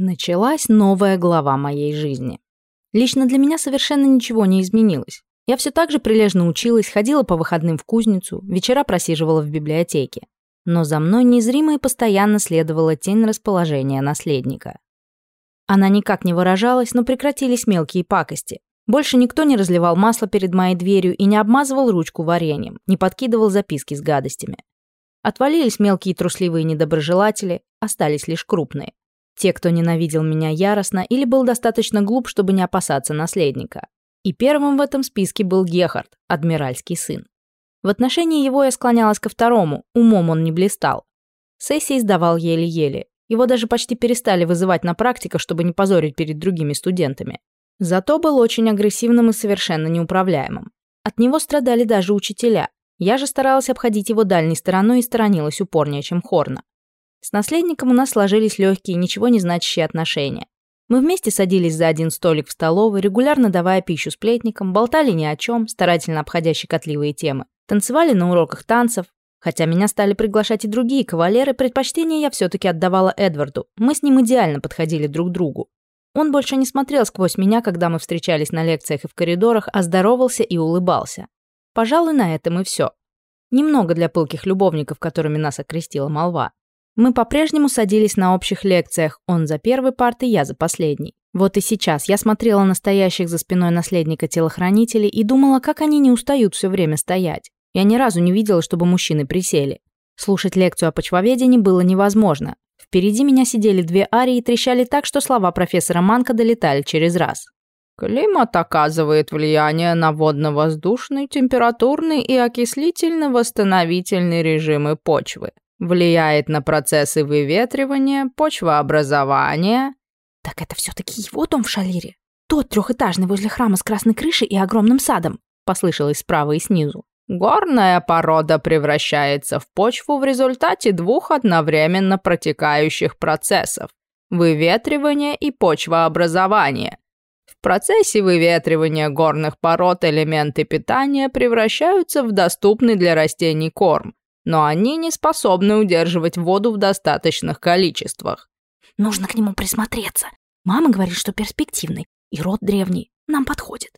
Началась новая глава моей жизни. Лично для меня совершенно ничего не изменилось. Я все так же прилежно училась, ходила по выходным в кузницу, вечера просиживала в библиотеке. Но за мной незримо и постоянно следовала тень расположения наследника. Она никак не выражалась, но прекратились мелкие пакости. Больше никто не разливал масло перед моей дверью и не обмазывал ручку вареньем, не подкидывал записки с гадостями. Отвалились мелкие трусливые недоброжелатели, остались лишь крупные. Те, кто ненавидел меня яростно или был достаточно глуп, чтобы не опасаться наследника. И первым в этом списке был Гехард, адмиральский сын. В отношении его я склонялась ко второму, умом он не блистал. Сессии сдавал еле-еле. Его даже почти перестали вызывать на практика, чтобы не позорить перед другими студентами. Зато был очень агрессивным и совершенно неуправляемым. От него страдали даже учителя. Я же старалась обходить его дальней стороной и сторонилась упорнее, чем Хорна. С наследником у нас сложились легкие, ничего не значащие отношения. Мы вместе садились за один столик в столовой, регулярно давая пищу сплетникам, болтали ни о чем, старательно обходя щекотливые темы, танцевали на уроках танцев. Хотя меня стали приглашать и другие кавалеры, предпочтение я все-таки отдавала Эдварду. Мы с ним идеально подходили друг другу. Он больше не смотрел сквозь меня, когда мы встречались на лекциях и в коридорах, а здоровался и улыбался. Пожалуй, на этом и все. Немного для пылких любовников, которыми нас окрестила молва. Мы по-прежнему садились на общих лекциях, он за первой парты, я за последней. Вот и сейчас я смотрела на стоящих за спиной наследника телохранителей и думала, как они не устают все время стоять. Я ни разу не видела, чтобы мужчины присели. Слушать лекцию о почвоведении было невозможно. Впереди меня сидели две арии и трещали так, что слова профессора Манка долетали через раз. Климат оказывает влияние на водно-воздушный, температурный и окислительно-восстановительный режимы почвы влияет на процессы выветривания, почвообразования. Так это все-таки его дом в шалире? Тот трехэтажный возле храма с красной крышей и огромным садом, послышалось справа и снизу. Горная порода превращается в почву в результате двух одновременно протекающих процессов – выветривания и почвообразования. В процессе выветривания горных пород элементы питания превращаются в доступный для растений корм, но они не способны удерживать воду в достаточных количествах. Нужно к нему присмотреться. Мама говорит, что перспективный, и род древний нам подходит.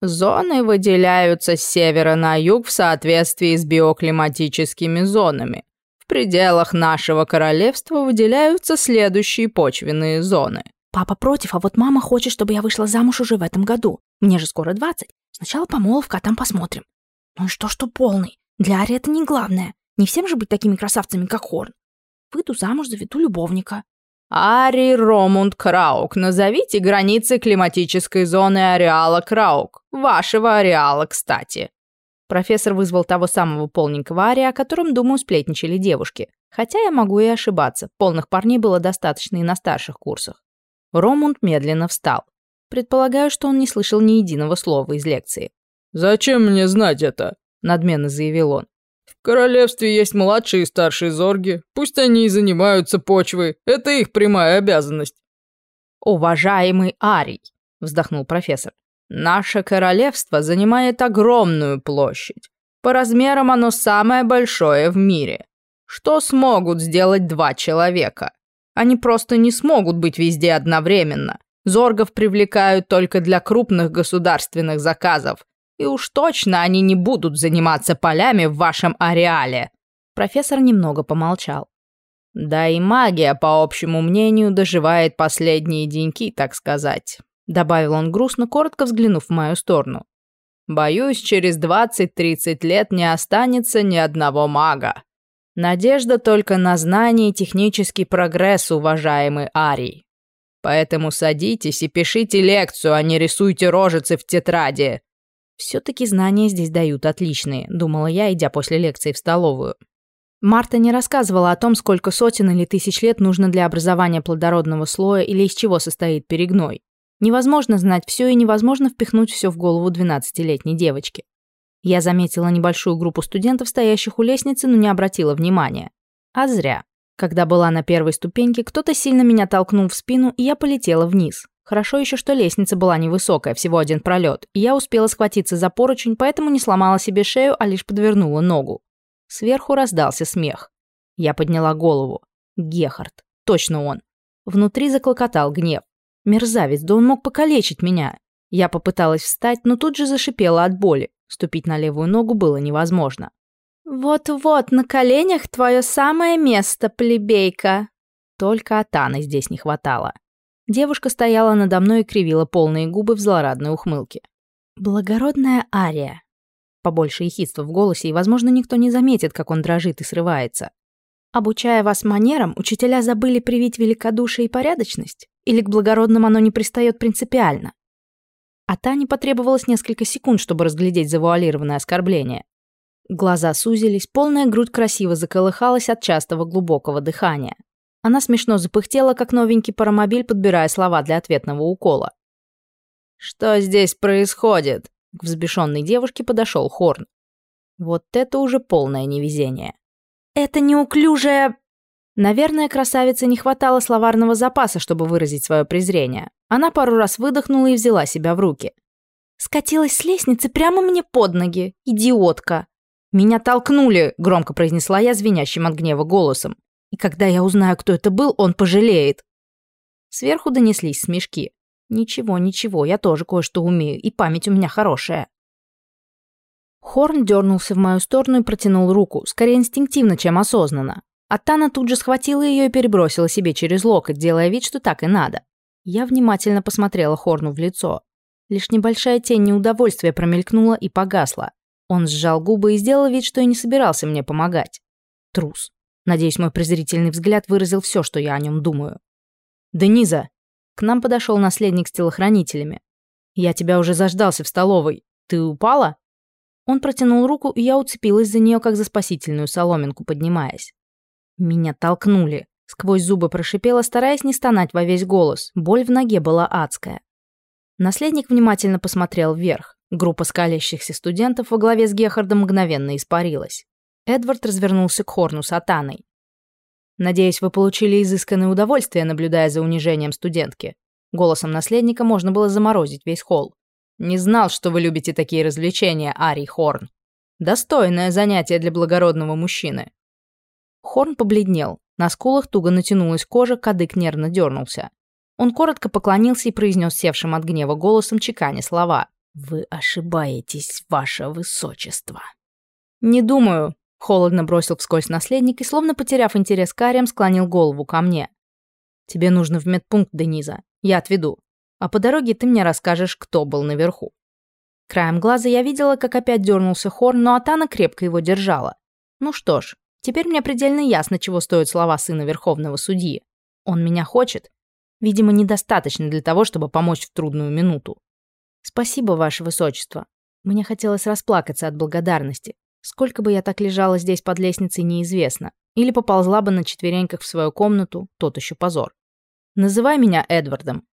Зоны выделяются с севера на юг в соответствии с биоклиматическими зонами. В пределах нашего королевства выделяются следующие почвенные зоны. Папа против, а вот мама хочет, чтобы я вышла замуж уже в этом году. Мне же скоро 20. Сначала помолвка, а там посмотрим. Ну и что, что полный? Для Ари это не главное. Не всем же быть такими красавцами, как Хорн. Выйду замуж за виду любовника». «Ари Ромунд Краук, назовите границы климатической зоны ареала Краук. Вашего ареала, кстати». Профессор вызвал того самого полненького Ари, о котором, думаю, сплетничали девушки. Хотя я могу и ошибаться, полных парней было достаточно и на старших курсах. Ромунд медленно встал. Предполагаю, что он не слышал ни единого слова из лекции. «Зачем мне знать это?» – надменно заявил он королевстве есть младшие и старшие зорги. Пусть они и занимаются почвой. Это их прямая обязанность». «Уважаемый Арий», — вздохнул профессор, — «наше королевство занимает огромную площадь. По размерам оно самое большое в мире. Что смогут сделать два человека? Они просто не смогут быть везде одновременно. Зоргов привлекают только для крупных государственных заказов, и уж точно они не будут заниматься полями в вашем ареале». Профессор немного помолчал. «Да и магия, по общему мнению, доживает последние деньки, так сказать», добавил он грустно, коротко взглянув в мою сторону. «Боюсь, через 20-30 лет не останется ни одного мага. Надежда только на знание и технический прогресс, уважаемый Арий. Поэтому садитесь и пишите лекцию, а не рисуйте рожицы в тетради. Все-таки знания здесь дают отличные, думала я, идя после лекции в столовую. Марта не рассказывала о том, сколько сотен или тысяч лет нужно для образования плодородного слоя или из чего состоит перегной. Невозможно знать все и невозможно впихнуть все в голову 12-летней девочки. Я заметила небольшую группу студентов, стоящих у лестницы, но не обратила внимания. А зря. Когда была на первой ступеньке, кто-то сильно меня толкнул в спину, и я полетела вниз. Хорошо еще, что лестница была невысокая, всего один пролет, и я успела схватиться за поручень, поэтому не сломала себе шею, а лишь подвернула ногу. Сверху раздался смех. Я подняла голову. Гехард. Точно он. Внутри заклокотал гнев. Мерзавец, да он мог покалечить меня. Я попыталась встать, но тут же зашипела от боли. Ступить на левую ногу было невозможно. «Вот-вот, на коленях твое самое место, плебейка!» Только Атаны здесь не хватало. Девушка стояла надо мной и кривила полные губы в злорадной ухмылке. «Благородная Ария». Побольше ехидства в голосе, и, возможно, никто не заметит, как он дрожит и срывается. «Обучая вас манерам, учителя забыли привить великодушие и порядочность? Или к благородным оно не пристает принципиально?» А Тане потребовалось несколько секунд, чтобы разглядеть завуалированное оскорбление. Глаза сузились, полная грудь красиво заколыхалась от частого глубокого дыхания. Она смешно запыхтела, как новенький паромобиль, подбирая слова для ответного укола. «Что здесь происходит?» К взбешенной девушке подошел Хорн. Вот это уже полное невезение. «Это неуклюжая...» Наверное, красавице не хватало словарного запаса, чтобы выразить свое презрение. Она пару раз выдохнула и взяла себя в руки. «Скатилась с лестницы прямо мне под ноги, идиотка!» «Меня толкнули!» — громко произнесла я звенящим от гнева голосом. И когда я узнаю, кто это был, он пожалеет. Сверху донеслись смешки. Ничего, ничего, я тоже кое-что умею, и память у меня хорошая. Хорн дернулся в мою сторону и протянул руку, скорее инстинктивно, чем осознанно. А Тана тут же схватила ее и перебросила себе через локоть, делая вид, что так и надо. Я внимательно посмотрела Хорну в лицо. Лишь небольшая тень неудовольствия промелькнула и погасла. Он сжал губы и сделал вид, что и не собирался мне помогать. Трус. Надеюсь, мой презрительный взгляд выразил все, что я о нем думаю. «Дениза!» К нам подошел наследник с телохранителями. «Я тебя уже заждался в столовой. Ты упала?» Он протянул руку, и я уцепилась за нее, как за спасительную соломинку, поднимаясь. Меня толкнули. Сквозь зубы прошипела, стараясь не стонать во весь голос. Боль в ноге была адская. Наследник внимательно посмотрел вверх. Группа скалящихся студентов во главе с Гехардом мгновенно испарилась. Эдвард развернулся к Хорну с Атаной. «Надеюсь, вы получили изысканное удовольствие, наблюдая за унижением студентки». Голосом наследника можно было заморозить весь холл. «Не знал, что вы любите такие развлечения, Ари Хорн. Достойное занятие для благородного мужчины». Хорн побледнел. На скулах туго натянулась кожа, кадык нервно дернулся. Он коротко поклонился и произнес севшим от гнева голосом чеканя слова. «Вы ошибаетесь, ваше высочество». «Не думаю», холодно бросил вскользь наследник и, словно потеряв интерес к Ариям, склонил голову ко мне. «Тебе нужно в медпункт, Дениза. Я отведу. А по дороге ты мне расскажешь, кто был наверху». Краем глаза я видела, как опять дернулся Хорн, но Атана крепко его держала. Ну что ж, теперь мне предельно ясно, чего стоят слова сына Верховного Судьи. Он меня хочет. Видимо, недостаточно для того, чтобы помочь в трудную минуту. Спасибо, Ваше Высочество. Мне хотелось расплакаться от благодарности. Сколько бы я так лежала здесь под лестницей, неизвестно. Или поползла бы на четвереньках в свою комнату, тот еще позор. Называй меня Эдвардом.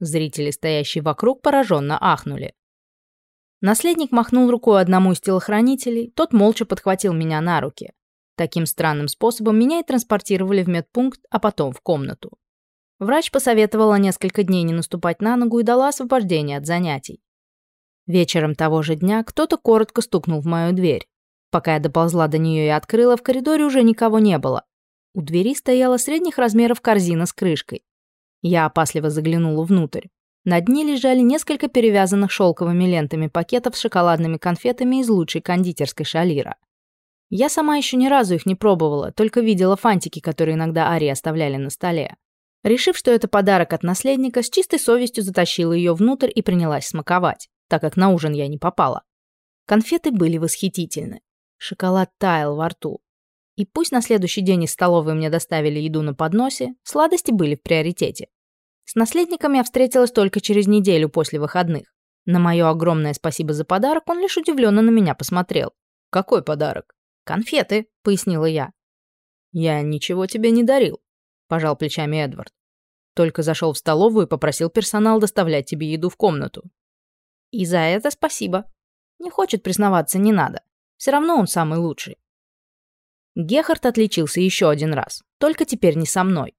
Зрители, стоящие вокруг, пораженно ахнули. Наследник махнул рукой одному из телохранителей, тот молча подхватил меня на руки. Таким странным способом меня и транспортировали в медпункт, а потом в комнату. Врач посоветовала несколько дней не наступать на ногу и дала освобождение от занятий. Вечером того же дня кто-то коротко стукнул в мою дверь. Пока я доползла до нее и открыла, в коридоре уже никого не было. У двери стояла средних размеров корзина с крышкой. Я опасливо заглянула внутрь. На дне лежали несколько перевязанных шелковыми лентами пакетов с шоколадными конфетами из лучшей кондитерской шалира. Я сама еще ни разу их не пробовала, только видела фантики, которые иногда Ари оставляли на столе. Решив, что это подарок от наследника, с чистой совестью затащила ее внутрь и принялась смаковать так как на ужин я не попала. Конфеты были восхитительны. Шоколад таял во рту. И пусть на следующий день из столовой мне доставили еду на подносе, сладости были в приоритете. С наследником я встретилась только через неделю после выходных. На мое огромное спасибо за подарок он лишь удивленно на меня посмотрел. «Какой подарок?» «Конфеты», — пояснила я. «Я ничего тебе не дарил», — пожал плечами Эдвард. «Только зашел в столовую и попросил персонал доставлять тебе еду в комнату. «И за это спасибо. Не хочет признаваться, не надо. Все равно он самый лучший». Гехард отличился еще один раз, только теперь не со мной.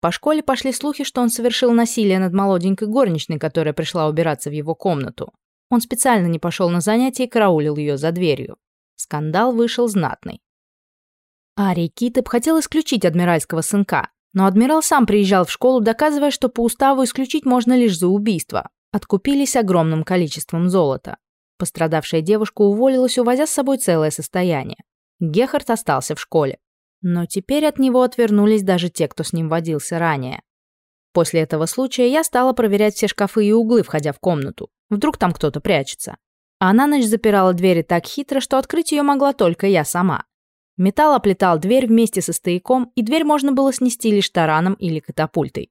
По школе пошли слухи, что он совершил насилие над молоденькой горничной, которая пришла убираться в его комнату. Он специально не пошел на занятия и караулил ее за дверью. Скандал вышел знатный. Арий Китеп хотел исключить адмиральского сынка, Но адмирал сам приезжал в школу, доказывая, что по уставу откупились огромным количеством золота. Пострадавшая девушка уволилась, увозя с собой целое состояние. Гехард остался в школе. Но теперь от него отвернулись даже те, кто с ним водился ранее. После этого случая я стала проверять все шкафы и углы, входя в комнату. Вдруг там кто-то прячется. А на ночь запирала двери так хитро, что открыть ее могла только я сама. Металл оплетал дверь вместе со стояком, и дверь можно было снести лишь тараном или катапультой.